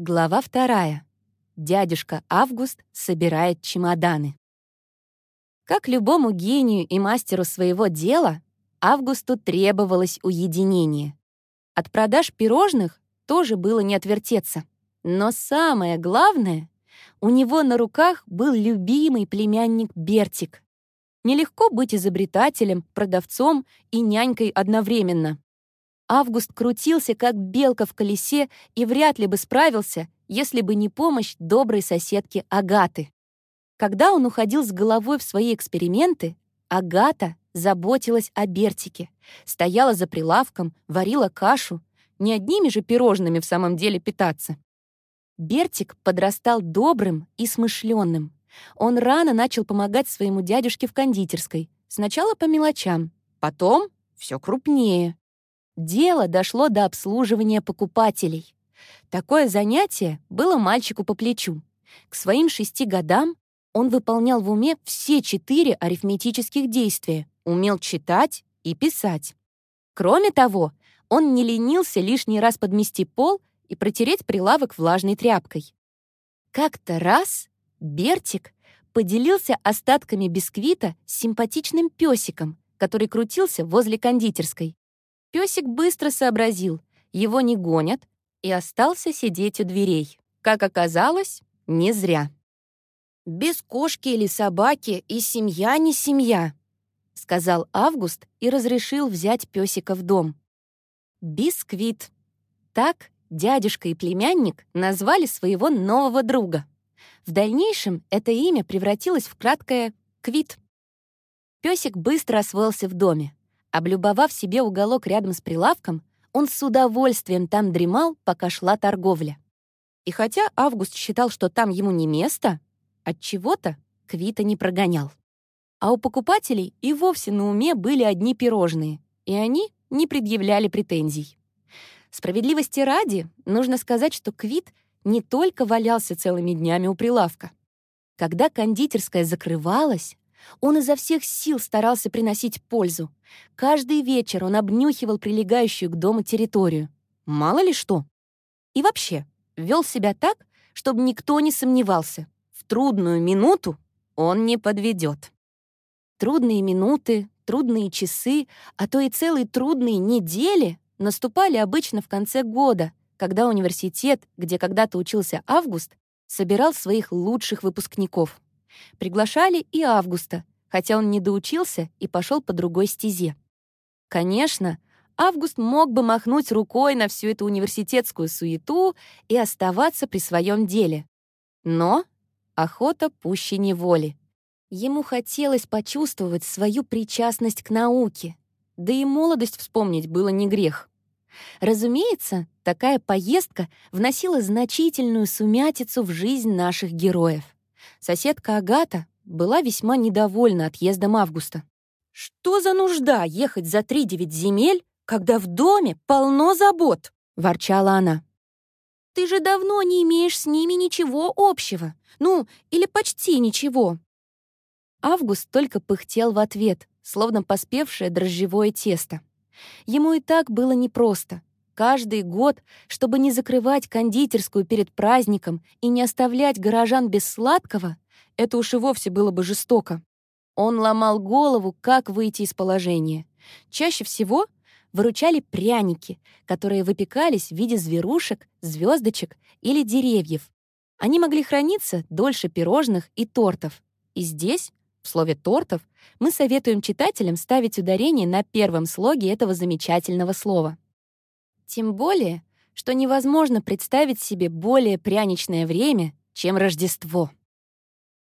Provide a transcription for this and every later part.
Глава вторая. Дядюшка Август собирает чемоданы. Как любому гению и мастеру своего дела, Августу требовалось уединение. От продаж пирожных тоже было не отвертеться. Но самое главное, у него на руках был любимый племянник Бертик. Нелегко быть изобретателем, продавцом и нянькой одновременно. Август крутился, как белка в колесе, и вряд ли бы справился, если бы не помощь доброй соседки Агаты. Когда он уходил с головой в свои эксперименты, Агата заботилась о Бертике, стояла за прилавком, варила кашу, не одними же пирожными в самом деле питаться. Бертик подрастал добрым и смышленным. Он рано начал помогать своему дядюшке в кондитерской, сначала по мелочам, потом все крупнее. Дело дошло до обслуживания покупателей. Такое занятие было мальчику по плечу. К своим шести годам он выполнял в уме все четыре арифметических действия, умел читать и писать. Кроме того, он не ленился лишний раз подмести пол и протереть прилавок влажной тряпкой. Как-то раз Бертик поделился остатками бисквита с симпатичным песиком, который крутился возле кондитерской. Песик быстро сообразил, его не гонят, и остался сидеть у дверей. Как оказалось, не зря. «Без кошки или собаки и семья не семья», — сказал Август и разрешил взять песика в дом. Бисквит. Так дядюшка и племянник назвали своего нового друга. В дальнейшем это имя превратилось в краткое «Квит». Песик быстро освоился в доме. Облюбовав себе уголок рядом с прилавком, он с удовольствием там дремал, пока шла торговля. И хотя Август считал, что там ему не место, от чего-то Квита не прогонял. А у покупателей и вовсе на уме были одни пирожные, и они не предъявляли претензий. Справедливости ради, нужно сказать, что Квит не только валялся целыми днями у прилавка. Когда кондитерская закрывалась, он изо всех сил старался приносить пользу. Каждый вечер он обнюхивал прилегающую к дому территорию. Мало ли что. И вообще, вел себя так, чтобы никто не сомневался. В трудную минуту он не подведет. Трудные минуты, трудные часы, а то и целые трудные недели наступали обычно в конце года, когда университет, где когда-то учился Август, собирал своих лучших выпускников. Приглашали и Августа, хотя он не доучился и пошел по другой стезе. Конечно, Август мог бы махнуть рукой на всю эту университетскую суету и оставаться при своем деле. Но охота пуще неволи. Ему хотелось почувствовать свою причастность к науке, да и молодость вспомнить было не грех. Разумеется, такая поездка вносила значительную сумятицу в жизнь наших героев. Соседка Агата была весьма недовольна отъездом Августа. «Что за нужда ехать за три девять земель, когда в доме полно забот?» — ворчала она. «Ты же давно не имеешь с ними ничего общего. Ну, или почти ничего». Август только пыхтел в ответ, словно поспевшее дрожжевое тесто. Ему и так было непросто. Каждый год, чтобы не закрывать кондитерскую перед праздником и не оставлять горожан без сладкого, это уж и вовсе было бы жестоко. Он ломал голову, как выйти из положения. Чаще всего выручали пряники, которые выпекались в виде зверушек, звездочек или деревьев. Они могли храниться дольше пирожных и тортов. И здесь, в слове «тортов», мы советуем читателям ставить ударение на первом слоге этого замечательного слова. Тем более, что невозможно представить себе более пряничное время, чем Рождество.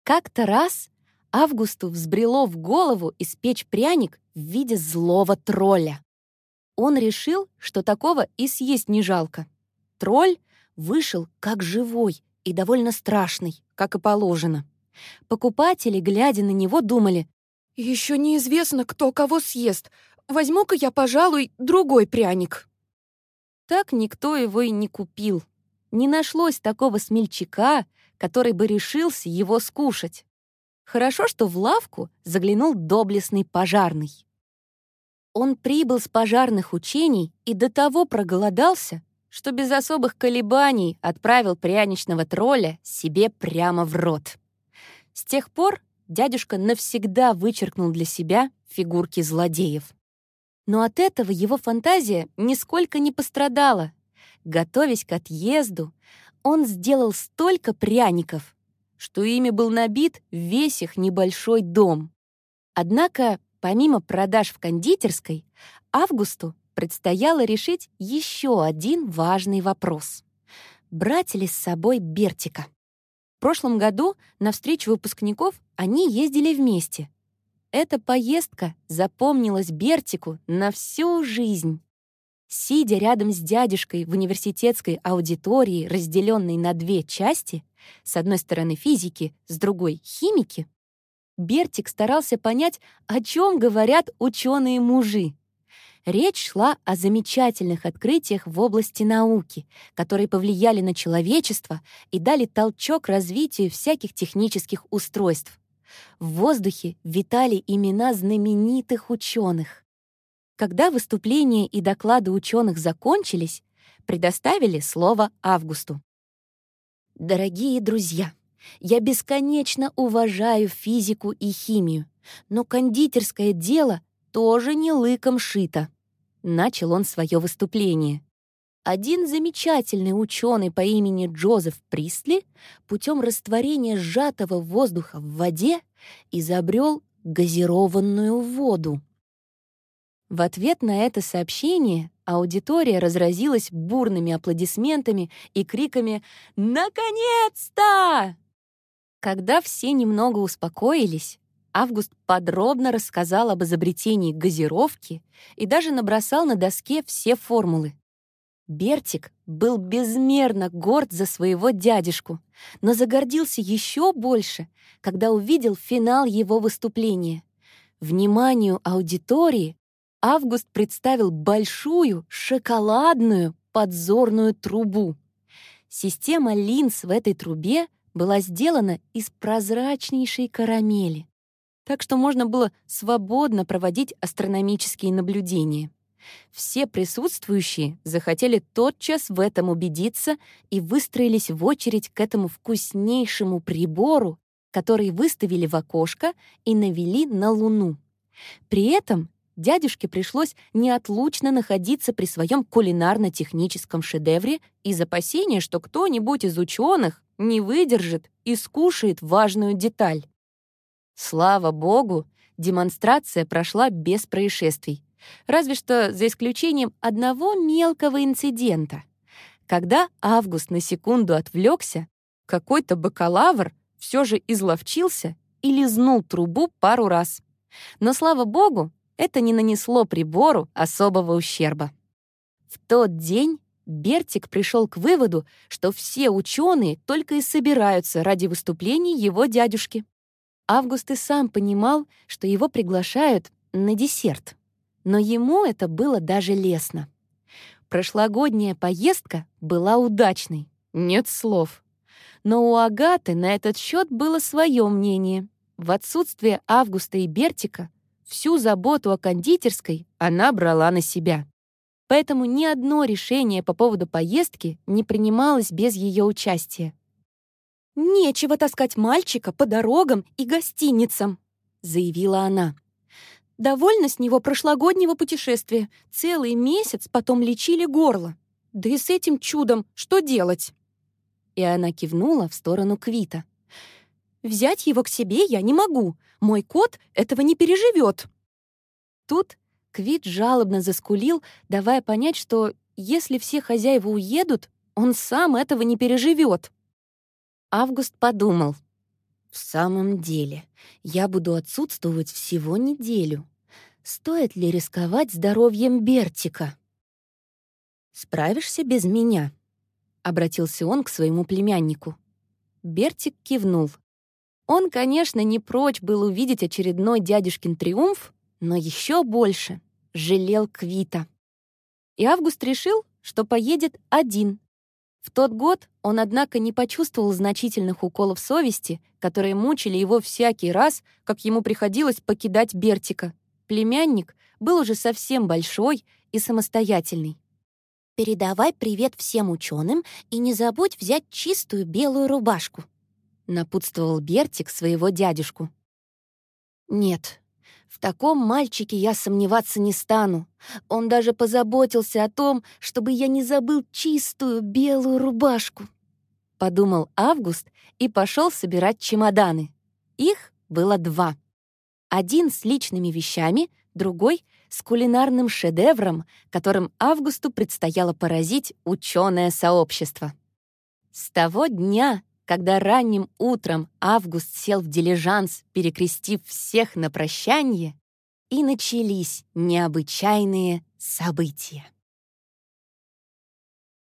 Как-то раз Августу взбрело в голову испечь пряник в виде злого тролля. Он решил, что такого и съесть не жалко. Тролль вышел как живой и довольно страшный, как и положено. Покупатели, глядя на него, думали, «Еще неизвестно, кто кого съест. Возьму-ка я, пожалуй, другой пряник». Так никто его и не купил. Не нашлось такого смельчака, который бы решился его скушать. Хорошо, что в лавку заглянул доблестный пожарный. Он прибыл с пожарных учений и до того проголодался, что без особых колебаний отправил пряничного тролля себе прямо в рот. С тех пор дядюшка навсегда вычеркнул для себя фигурки злодеев. Но от этого его фантазия нисколько не пострадала. Готовясь к отъезду, он сделал столько пряников, что ими был набит весь их небольшой дом. Однако, помимо продаж в кондитерской, Августу предстояло решить еще один важный вопрос. Брать ли с собой Бертика? В прошлом году на встречу выпускников они ездили вместе, эта поездка запомнилась Бертику на всю жизнь. Сидя рядом с дядюшкой в университетской аудитории, разделенной на две части, с одной стороны физики, с другой — химики, Бертик старался понять, о чем говорят ученые-мужи. Речь шла о замечательных открытиях в области науки, которые повлияли на человечество и дали толчок развитию всяких технических устройств. В воздухе витали имена знаменитых ученых. Когда выступления и доклады ученых закончились, предоставили слово Августу. «Дорогие друзья, я бесконечно уважаю физику и химию, но кондитерское дело тоже не лыком шито». Начал он свое выступление. Один замечательный ученый по имени Джозеф Пристли путем растворения сжатого воздуха в воде изобрел газированную воду. В ответ на это сообщение аудитория разразилась бурными аплодисментами и криками «Наконец-то!». Когда все немного успокоились, Август подробно рассказал об изобретении газировки и даже набросал на доске все формулы. Бертик был безмерно горд за своего дядюшку, но загордился еще больше, когда увидел финал его выступления. Вниманию аудитории Август представил большую шоколадную подзорную трубу. Система линз в этой трубе была сделана из прозрачнейшей карамели, так что можно было свободно проводить астрономические наблюдения. Все присутствующие захотели тотчас в этом убедиться и выстроились в очередь к этому вкуснейшему прибору, который выставили в окошко и навели на Луну. При этом дядюшке пришлось неотлучно находиться при своем кулинарно-техническом шедевре из опасения, что кто-нибудь из ученых не выдержит и скушает важную деталь. Слава богу, демонстрация прошла без происшествий разве что за исключением одного мелкого инцидента. Когда Август на секунду отвлекся, какой-то бакалавр все же изловчился и лизнул трубу пару раз. Но, слава богу, это не нанесло прибору особого ущерба. В тот день Бертик пришел к выводу, что все ученые только и собираются ради выступлений его дядюшки. Август и сам понимал, что его приглашают на десерт но ему это было даже лестно. Прошлогодняя поездка была удачной, нет слов. Но у Агаты на этот счет было свое мнение. В отсутствие Августа и Бертика всю заботу о кондитерской она брала на себя. Поэтому ни одно решение по поводу поездки не принималось без ее участия. «Нечего таскать мальчика по дорогам и гостиницам», — заявила она. Довольно с него прошлогоднего путешествия. Целый месяц потом лечили горло. Да и с этим чудом что делать?» И она кивнула в сторону Квита. «Взять его к себе я не могу. Мой кот этого не переживет». Тут Квит жалобно заскулил, давая понять, что если все хозяева уедут, он сам этого не переживет. Август подумал. В самом деле, я буду отсутствовать всего неделю. Стоит ли рисковать здоровьем Бертика? «Справишься без меня?» — обратился он к своему племяннику. Бертик кивнул. Он, конечно, не прочь был увидеть очередной дядюшкин триумф, но еще больше жалел Квита. И Август решил, что поедет один в тот год он, однако, не почувствовал значительных уколов совести, которые мучили его всякий раз, как ему приходилось покидать Бертика. Племянник был уже совсем большой и самостоятельный. «Передавай привет всем ученым и не забудь взять чистую белую рубашку», — напутствовал Бертик своего дядюшку. «Нет, в таком мальчике я сомневаться не стану. Он даже позаботился о том, чтобы я не забыл чистую белую рубашку», — подумал Август и пошел собирать чемоданы. Их было два. Один с личными вещами, другой — с кулинарным шедевром, которым Августу предстояло поразить ученое сообщество. С того дня, когда ранним утром Август сел в дилижанс, перекрестив всех на прощание, и начались необычайные события.